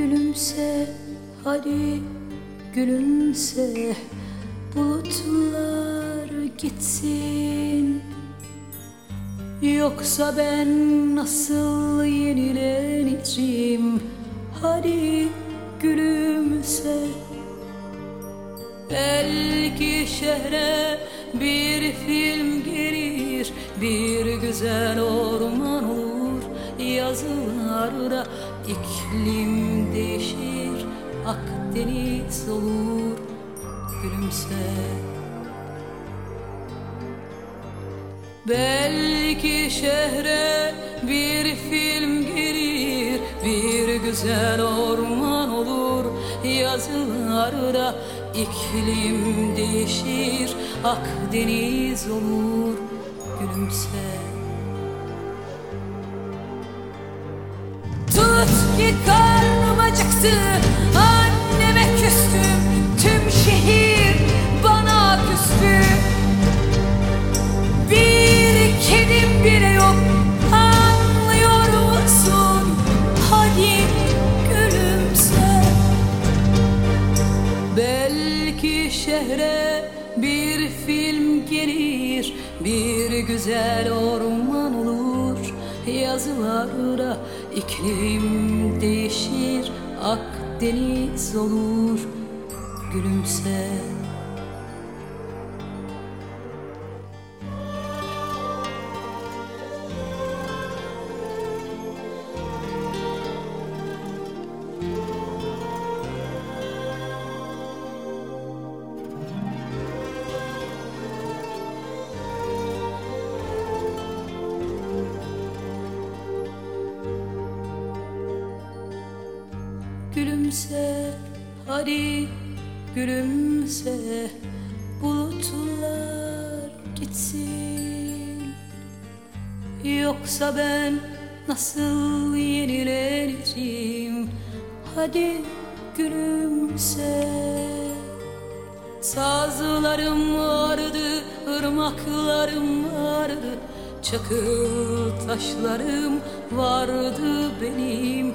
Gülümse hadi gülümse. Bulutlar gitsin. Yoksa ben nasıl yenileneceğim? Hadi gülümse. Belki şehre bir film gelir Bir güzel orman olur. Yazılarda iklim değişir Akdeniz olur Gülümse. Belki şehre bir film gelir Bir güzel orman olur. Yazılarda iklim değişir Akdeniz olur Gülümse. Tut ki karnım acıktı Anneme küstüm Tüm şehir bana küstü. Bir kedim bile yok Anlıyor musun? Hadi gülümse. Belki şehre bir film gelir Bir güzel orman olur Yazılarda iklim değişir Akdeniz olur Gülümse Gülümse hadi gülümse. Bulutlar gitsin. Yoksa ben nasıl yenileneceğim? Hadi gülümse. Sazlarım vardı, ırmaklarım vardı. Çakıl taşlarım vardı benim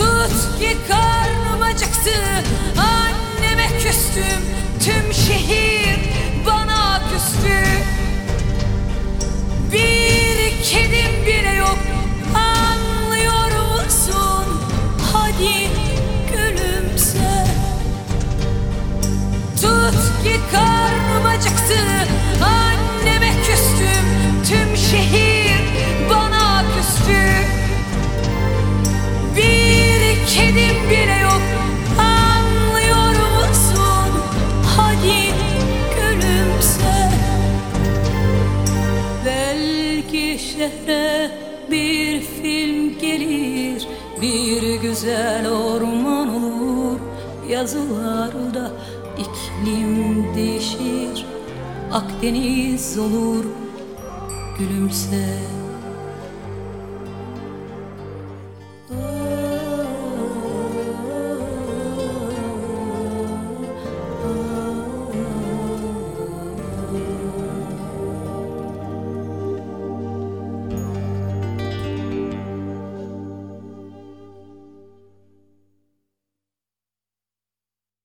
Tut ki karnım acıktı. Anneme küstüm Tüm şehir şehre bir film gelir Bir güzel orman olur. Yazılarda iklim değişir Akdeniz olur Gülümse